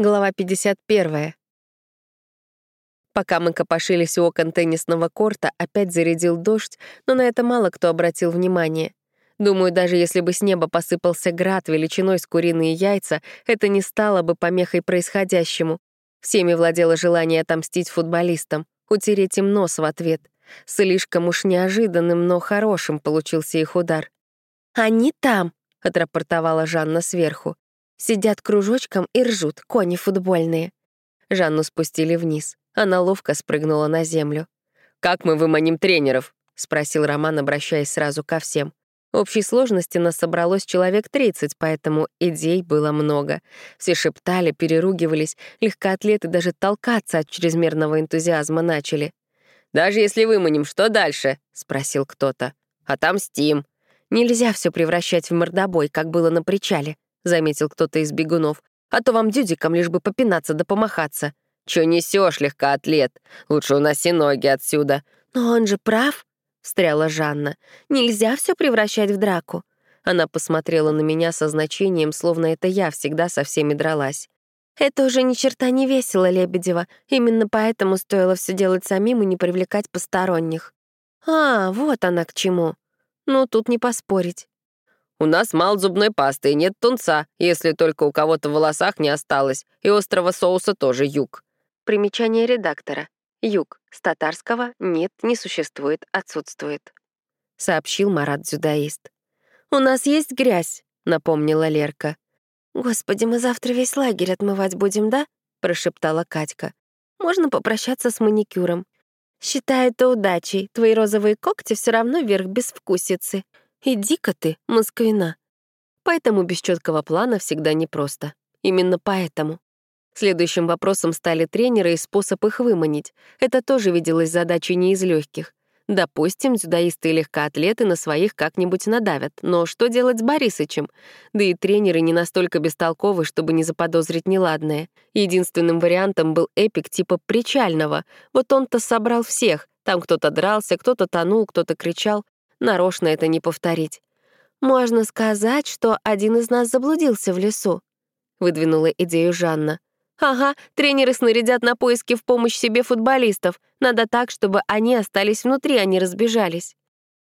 Глава 51. Пока мы копошились у окон теннисного корта, опять зарядил дождь, но на это мало кто обратил внимание. Думаю, даже если бы с неба посыпался град величиной с куриные яйца, это не стало бы помехой происходящему. Всеми владело желание отомстить футболистам, утереть им нос в ответ. Слишком уж неожиданным, но хорошим получился их удар. «Они там!» — отрапортовала Жанна сверху. Сидят кружочком и ржут, кони футбольные. Жанну спустили вниз. Она ловко спрыгнула на землю. «Как мы выманим тренеров?» — спросил Роман, обращаясь сразу ко всем. Общей сложности нас собралось человек 30, поэтому идей было много. Все шептали, переругивались, легкоатлеты даже толкаться от чрезмерного энтузиазма начали. «Даже если выманим, что дальше?» — спросил кто-то. «Отомстим». Нельзя все превращать в мордобой, как было на причале. — заметил кто-то из бегунов. «А то вам дюдикам лишь бы попинаться да помахаться». «Чё несёшь, легкоатлет? Лучше уноси ноги отсюда». «Но он же прав», — встряла Жанна. «Нельзя все превращать в драку». Она посмотрела на меня со значением, словно это я всегда со всеми дралась. «Это уже ни черта не весело, Лебедева. Именно поэтому стоило все делать самим и не привлекать посторонних». «А, вот она к чему. Ну, тут не поспорить. У нас мало зубной пасты и нет тунца, если только у кого-то в волосах не осталось, и острого соуса тоже юг. Примечание редактора. Юг. С татарского «нет», не существует, отсутствует. Сообщил Марат Дзюдаист. «У нас есть грязь», — напомнила Лерка. «Господи, мы завтра весь лагерь отмывать будем, да?» — прошептала Катька. «Можно попрощаться с маникюром. Считай это удачей, твои розовые когти все равно вверх безвкусицы. Иди-ка ты, москвина. Поэтому без четкого плана всегда непросто. Именно поэтому. Следующим вопросом стали тренеры и способ их выманить. Это тоже виделось задачей не из легких. Допустим, дзюдоисты и легкоатлеты на своих как-нибудь надавят, но что делать с Борисычем? Да и тренеры не настолько бестолковы, чтобы не заподозрить неладное. Единственным вариантом был эпик типа причального. Вот он-то собрал всех. Там кто-то дрался, кто-то тонул, кто-то кричал нарочно это не повторить. «Можно сказать, что один из нас заблудился в лесу», — выдвинула идею Жанна. «Ага, тренеры снарядят на поиски в помощь себе футболистов. Надо так, чтобы они остались внутри, а не разбежались».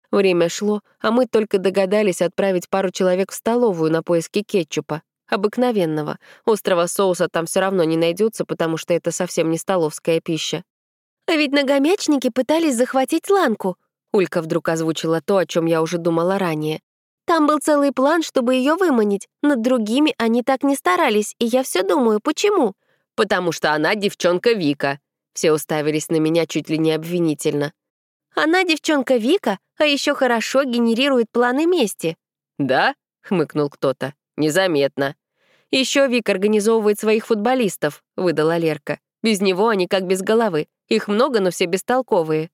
Время шло, а мы только догадались отправить пару человек в столовую на поиски кетчупа. Обыкновенного. Острого соуса там все равно не найдется, потому что это совсем не столовская пища. «А ведь многомячники пытались захватить ланку», Улька вдруг озвучила то, о чем я уже думала ранее. Там был целый план, чтобы ее выманить. Над другими они так не старались, и я все думаю, почему? Потому что она девчонка Вика. Все уставились на меня чуть ли не обвинительно. Она девчонка Вика, а еще хорошо генерирует планы мести. Да? хмыкнул кто-то. Незаметно. Еще Вик организовывает своих футболистов, выдала Лерка. Без него они как без головы. Их много, но все бестолковые.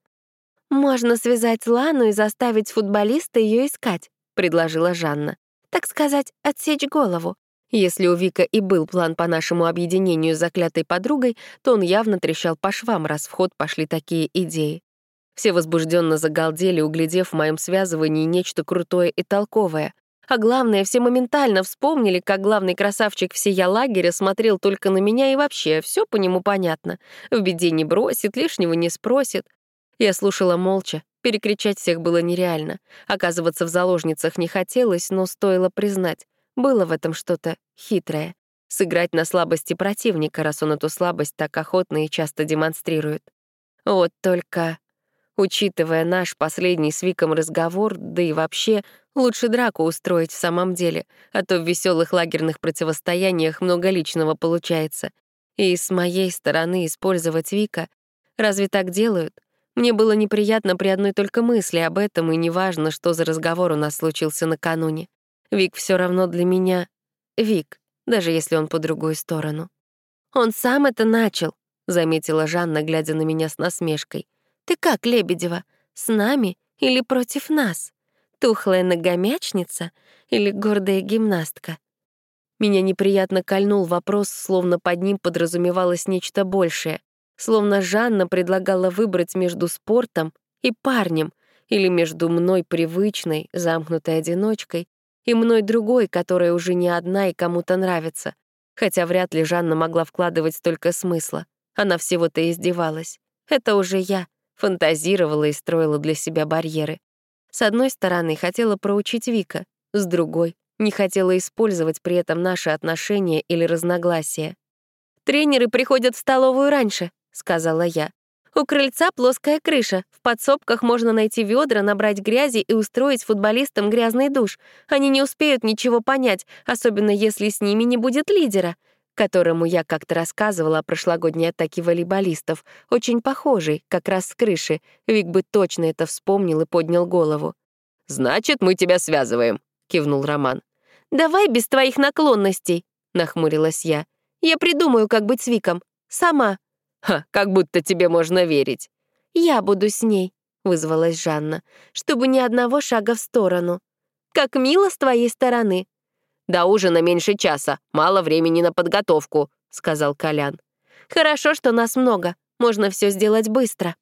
«Можно связать Лану и заставить футболиста ее искать», — предложила Жанна. «Так сказать, отсечь голову. Если у Вика и был план по нашему объединению с заклятой подругой, то он явно трещал по швам, раз в ход пошли такие идеи. Все возбужденно загалдели, углядев в моем связывании нечто крутое и толковое. А главное, все моментально вспомнили, как главный красавчик всея лагеря смотрел только на меня и вообще, все по нему понятно. В беде не бросит, лишнего не спросит. Я слушала молча, перекричать всех было нереально. Оказываться в заложницах не хотелось, но стоило признать, было в этом что-то хитрое. Сыграть на слабости противника, раз он эту слабость так охотно и часто демонстрирует. Вот только, учитывая наш последний с Виком разговор, да и вообще, лучше драку устроить в самом деле, а то в веселых лагерных противостояниях много личного получается. И с моей стороны использовать Вика, разве так делают? Мне было неприятно при одной только мысли об этом, и неважно, что за разговор у нас случился накануне. Вик все равно для меня Вик, даже если он по другую сторону. «Он сам это начал», — заметила Жанна, глядя на меня с насмешкой. «Ты как, Лебедева, с нами или против нас? Тухлая ногомячница или гордая гимнастка?» Меня неприятно кольнул вопрос, словно под ним подразумевалось нечто большее. Словно Жанна предлагала выбрать между спортом и парнем, или между мной привычной, замкнутой одиночкой, и мной другой, которая уже не одна и кому-то нравится. Хотя вряд ли Жанна могла вкладывать столько смысла. Она всего-то издевалась. Это уже я фантазировала и строила для себя барьеры. С одной стороны, хотела проучить Вика, с другой — не хотела использовать при этом наши отношения или разногласия. «Тренеры приходят в столовую раньше», — сказала я. «У крыльца плоская крыша. В подсобках можно найти ведра, набрать грязи и устроить футболистам грязный душ. Они не успеют ничего понять, особенно если с ними не будет лидера которому я как-то рассказывала о прошлогодней атаке волейболистов, очень похожий, как раз с крыши. Вик бы точно это вспомнил и поднял голову. «Значит, мы тебя связываем», — кивнул Роман. «Давай без твоих наклонностей», — нахмурилась я. «Я придумаю, как быть с Виком. Сама». «Ха, как будто тебе можно верить». «Я буду с ней», — вызвалась Жанна, «чтобы ни одного шага в сторону». «Как мило с твоей стороны», «До ужина меньше часа, мало времени на подготовку», — сказал Колян. «Хорошо, что нас много, можно все сделать быстро».